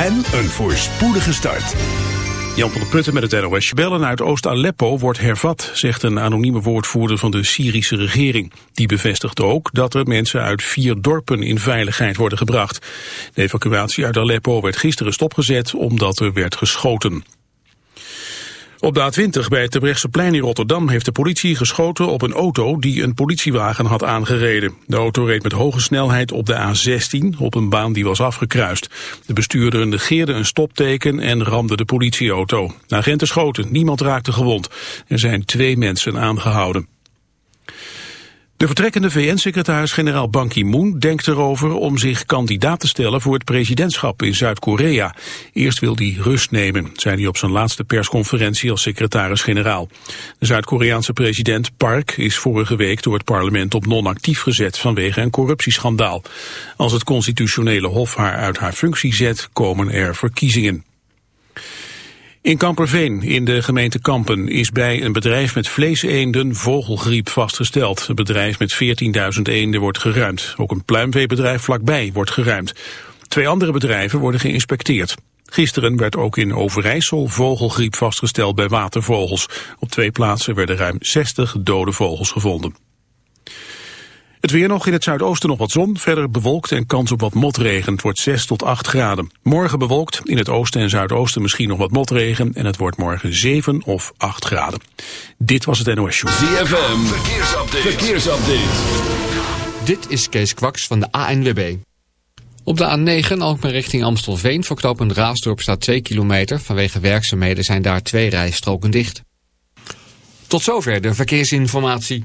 en een voorspoedige start. Jan van der Putten met het NOS. Bellen uit Oost-Aleppo wordt hervat, zegt een anonieme woordvoerder van de Syrische regering. Die bevestigt ook dat er mensen uit vier dorpen in veiligheid worden gebracht. De evacuatie uit Aleppo werd gisteren stopgezet omdat er werd geschoten. Op de A20 bij het plein in Rotterdam heeft de politie geschoten op een auto die een politiewagen had aangereden. De auto reed met hoge snelheid op de A16 op een baan die was afgekruist. De bestuurder negeerde een stopteken en ramde de politieauto. De agenten schoten, niemand raakte gewond. Er zijn twee mensen aangehouden. De vertrekkende VN-secretaris-generaal Ban Ki-moon denkt erover om zich kandidaat te stellen voor het presidentschap in Zuid-Korea. Eerst wil hij rust nemen, zei hij op zijn laatste persconferentie als secretaris-generaal. De Zuid-Koreaanse president Park is vorige week door het parlement op non-actief gezet vanwege een corruptieschandaal. Als het constitutionele hof haar uit haar functie zet, komen er verkiezingen. In Kamperveen, in de gemeente Kampen, is bij een bedrijf met vleeseenden vogelgriep vastgesteld. Het bedrijf met 14.000 eenden wordt geruimd. Ook een pluimveebedrijf vlakbij wordt geruimd. Twee andere bedrijven worden geïnspecteerd. Gisteren werd ook in Overijssel vogelgriep vastgesteld bij watervogels. Op twee plaatsen werden ruim 60 dode vogels gevonden. Het weer nog in het zuidoosten nog wat zon, verder bewolkt en kans op wat motregen. Het wordt 6 tot 8 graden. Morgen bewolkt, in het oosten en zuidoosten misschien nog wat motregen en het wordt morgen 7 of 8 graden. Dit was het NOS Show. ZFM, verkeersupdate. verkeersupdate. Dit is Kees Kwaks van de ANWB. Op de A9 Alkmaar richting Amstelveen voor knooppunt Raasdorp staat 2 kilometer. Vanwege werkzaamheden zijn daar twee rijstroken dicht. Tot zover de verkeersinformatie.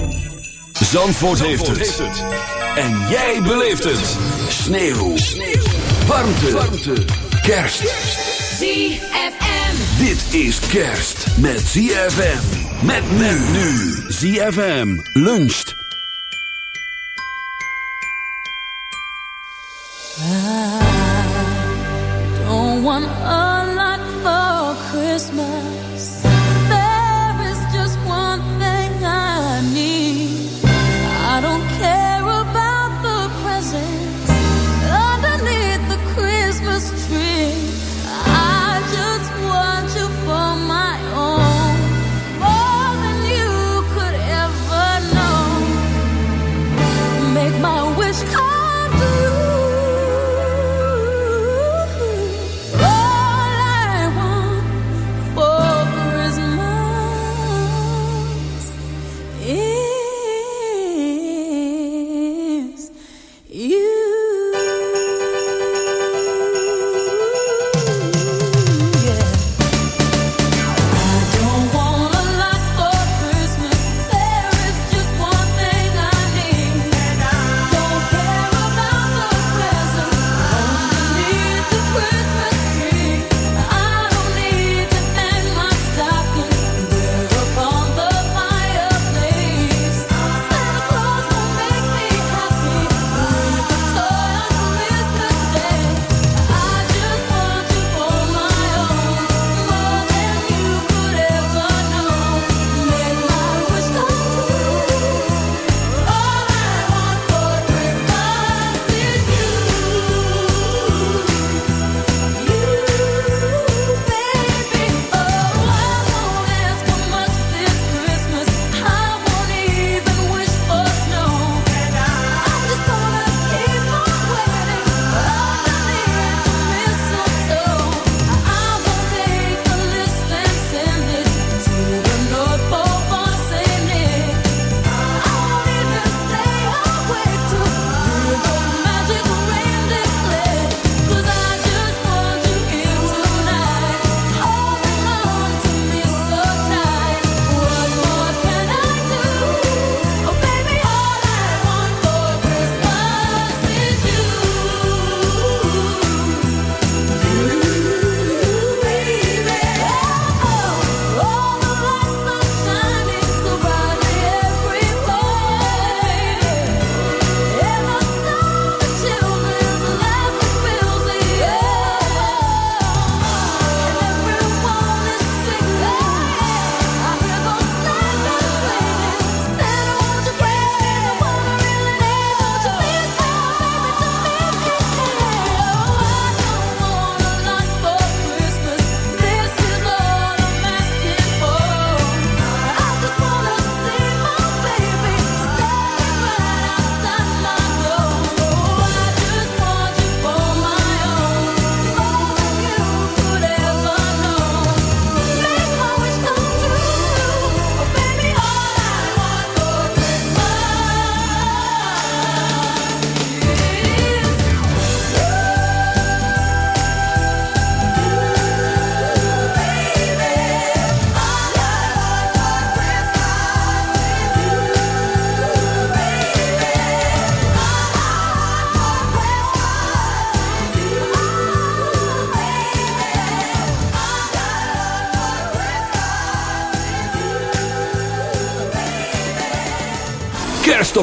Zandvoort, heeft, het. En jij beleeft het. Sneeuw. Sneeuw. Warmte. Warmte. Kerst. ZFM. Dit is kerst met ZFM. Met men nu. ZFM luncht. I don't want a lot for Christmas.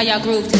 How y'all groove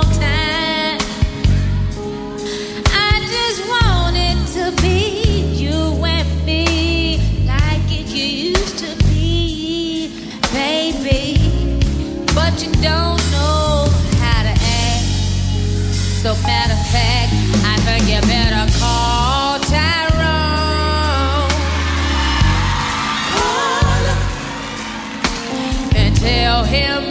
him.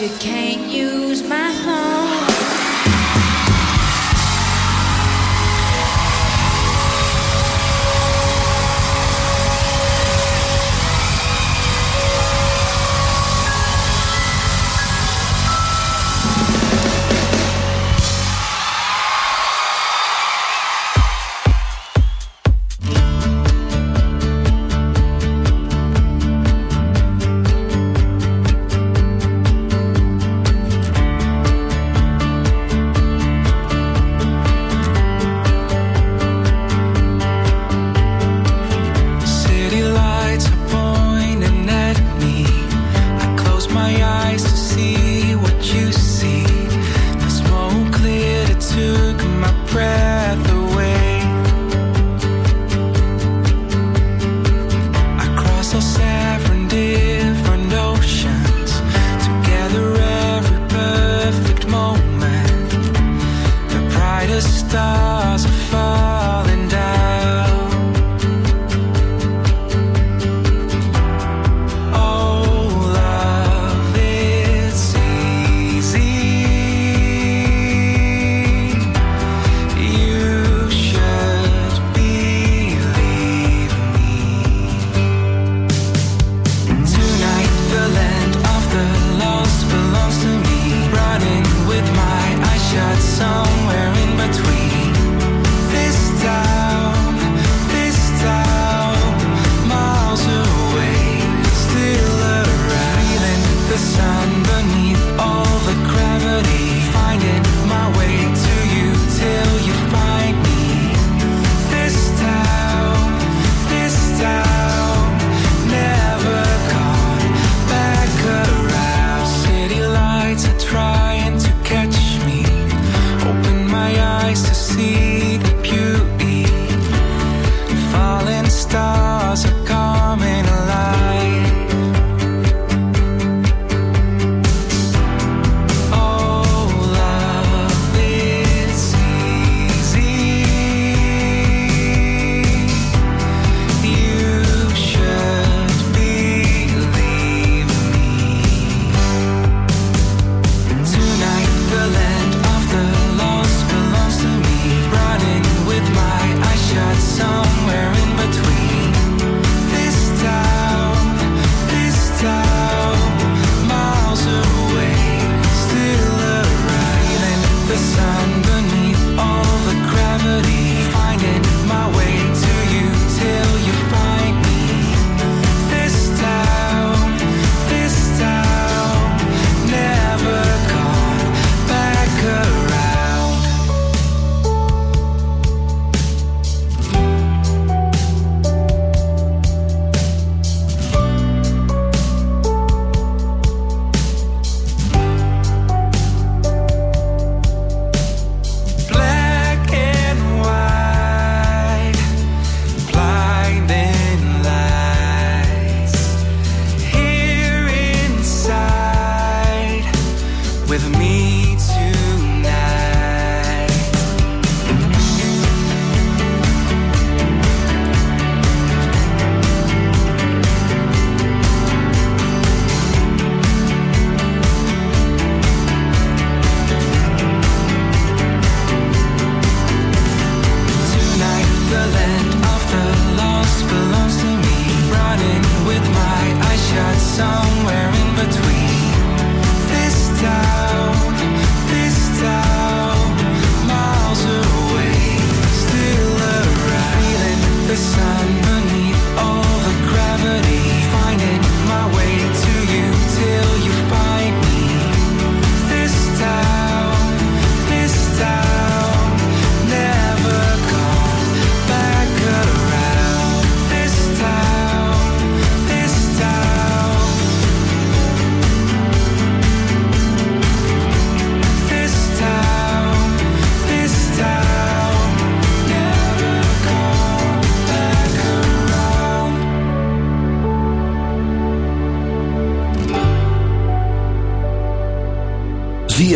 you can't use my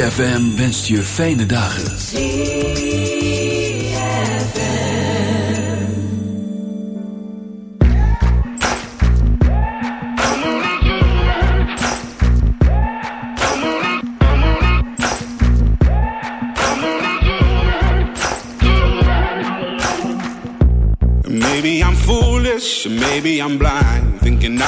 ZFM wenst je fijne dagen. Maybe I'm foolish, maybe I'm blind.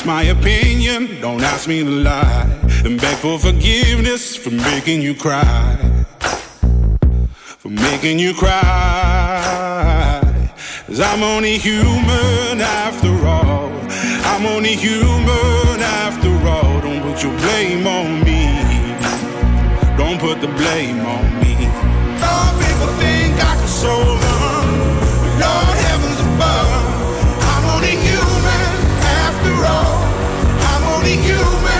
Don't my opinion, don't ask me to lie. And beg for forgiveness for making you cry. For making you cry. Cause I'm only human after all. I'm only human after all. Don't put your blame on me. Don't put the blame on me. Some people think I can solve them. Lord heavens above. Only human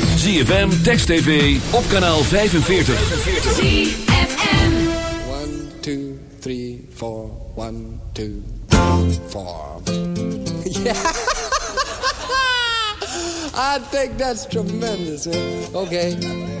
ZFM, Text TV, op kanaal 45. One, two, three, four. One, two, four. Yeah. I think that's tremendous. Man. Okay.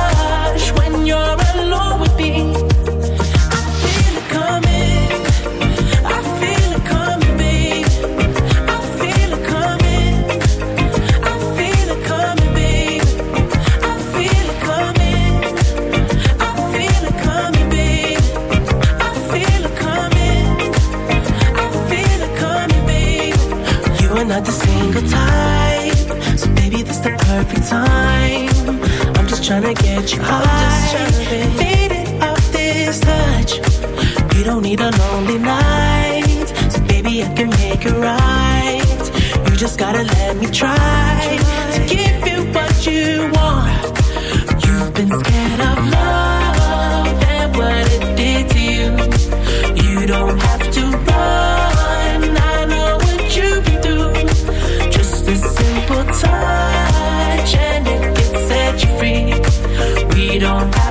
What you are it off this touch. You don't need a lonely night, so baby I can make it right. You just gotta let me try to give you what you want don't have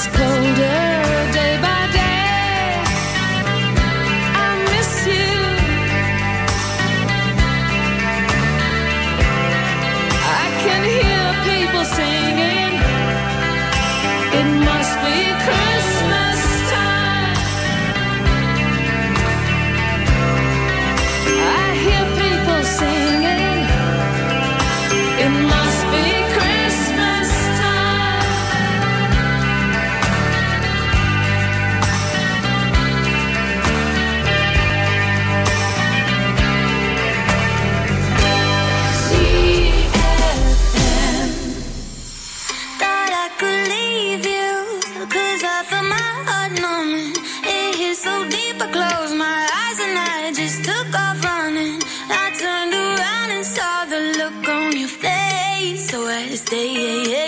It's cold. i just took off stay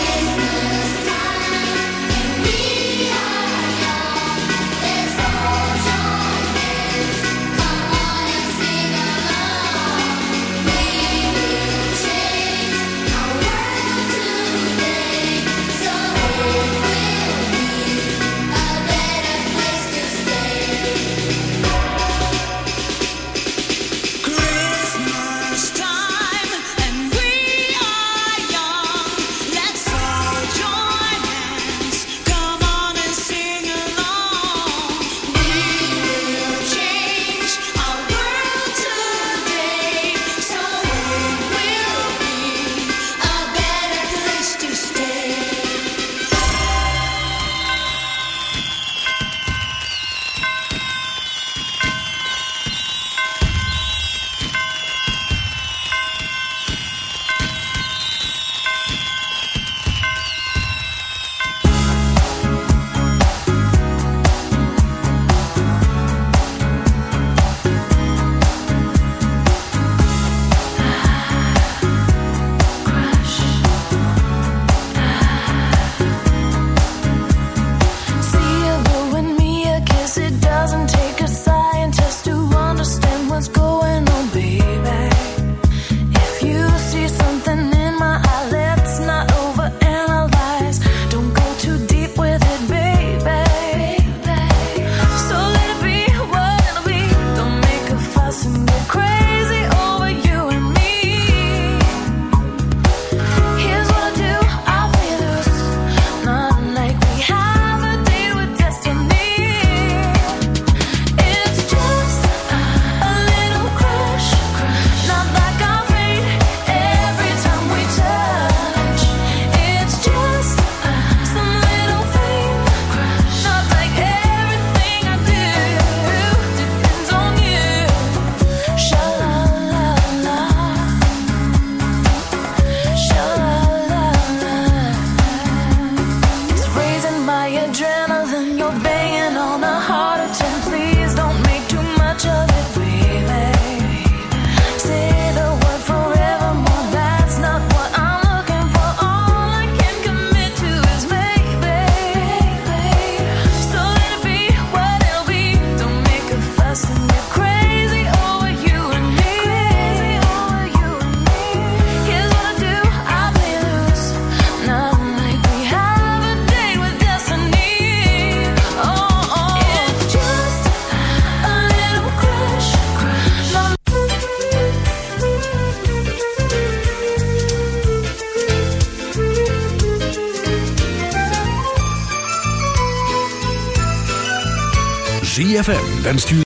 ZFM wenst u...